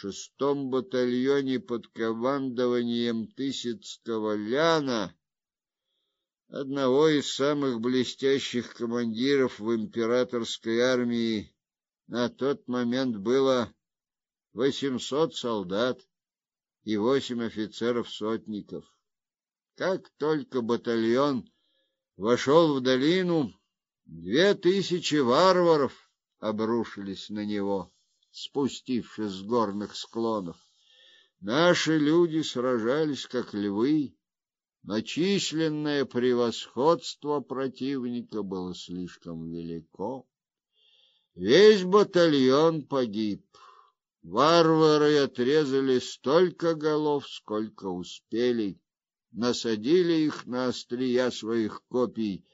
шестом батальоне под командованием Тысяцкого Ляна, одного из самых блестящих командиров в императорской армии. На тот момент было 800 солдат и восемь офицеров-сотников. Как только батальон вошел в долину, две тысячи варваров обрушились на него, спустившись с горных склонов. Наши люди сражались как львы, но численное превосходство противника было слишком велико. Весь батальон погиб. Варвары отрезали столько голов, сколько успели, насадили их на острия своих копий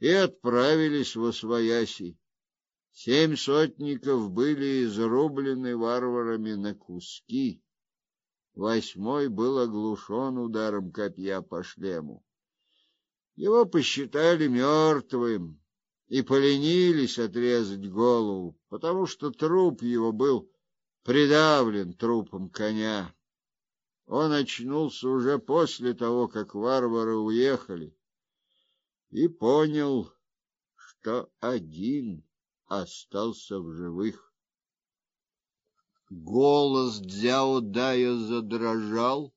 и отправились в освояси. Семь сотников были изрублены варварами на куски. Восьмой был оглушен ударом копья по шлему. Его посчитали мертвым и поленились отрезать голову, потому что труп его был придавлен трупом коня. Он очнулся уже после того, как варвары уехали, и понял, что один остался в живых. Голос Дзяо Дая задрожал,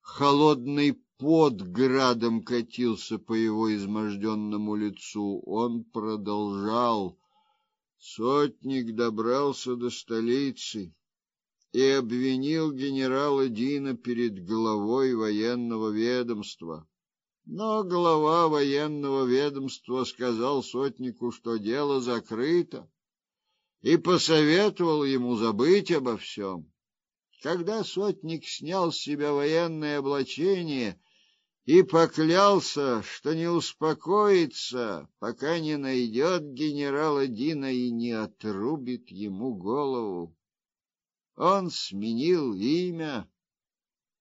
холодный пот градом катился по его изможденному лицу. Он продолжал: Сотник добрался до столицы и обвинил генерала Дина перед главой военного ведомства. Но глава военного ведомства сказал сотнику, что дело закрыто и посоветовал ему забыть обо всем. Когда сотник снял с себя военное облачение и поклялся, что не успокоится, пока не найдет генерала Дина и не отрубит ему голову, он сменил имя,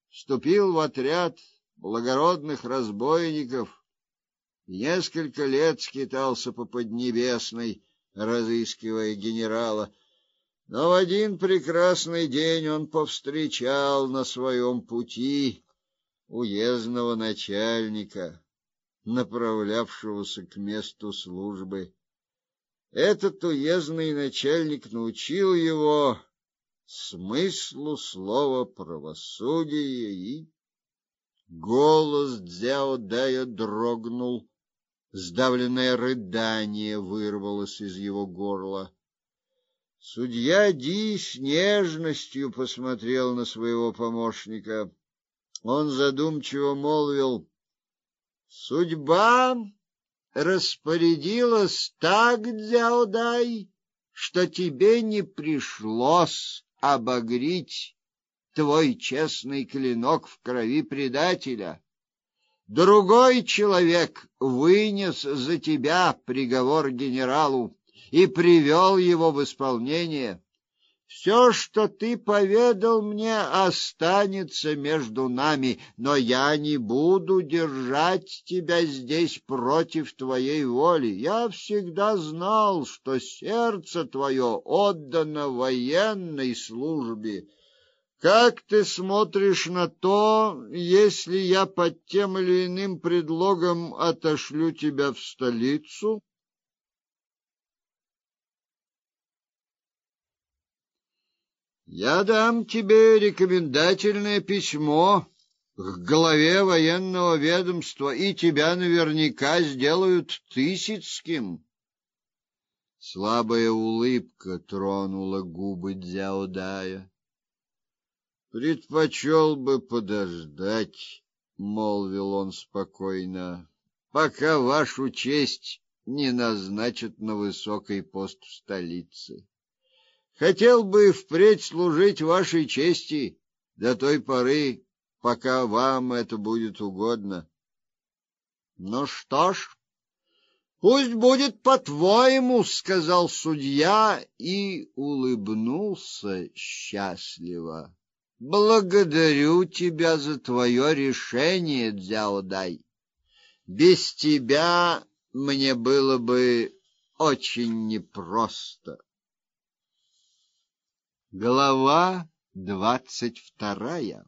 вступил в отряд благородных разбойников несколько лет скитался по Поднебесной, разыскивая генерала. Но в один прекрасный день он повстречал на своем пути уездного начальника, направлявшегося к месту службы. Этот уездный начальник научил его смыслу слова правосудие и голос Дзяо Дая дрогнул Сдавленное рыдание вырвалось из его горла. Судья Ди с нежностью посмотрел на своего помощника. Он задумчиво молвил: "Судьба распорядилась так, Дзяодай, что тебе не пришлось обогреть твой честный клинок в крови предателя. Другой человек вынес за тебя приговор генералу и привел его в исполнение. Все, что ты поведал мне, останется между нами, но я не буду держать тебя здесь против твоей воли. Я всегда знал, что сердце твое отдано военной службе. Как ты смотришь на то, если я под тем или иным предлогом отошлю тебя в столицу? Я дам тебе рекомендательное письмо к главе военного ведомства, и тебя наверняка сделают Тысяцким. Слабая улыбка тронула губы Дзяодая. Предпочел бы подождать, молвил он спокойно, пока вашу честь не назначат на высокий пост в столице. Хотел бы впредь служить вашей чести до той поры, пока вам это будет угодно. Ну что ж, пусть будет по-твоему, сказал судья и улыбнулся счастливо. Благодарю тебя за твое решение, Дзяодай. Без тебя мне было бы очень непросто. Глава двадцать вторая.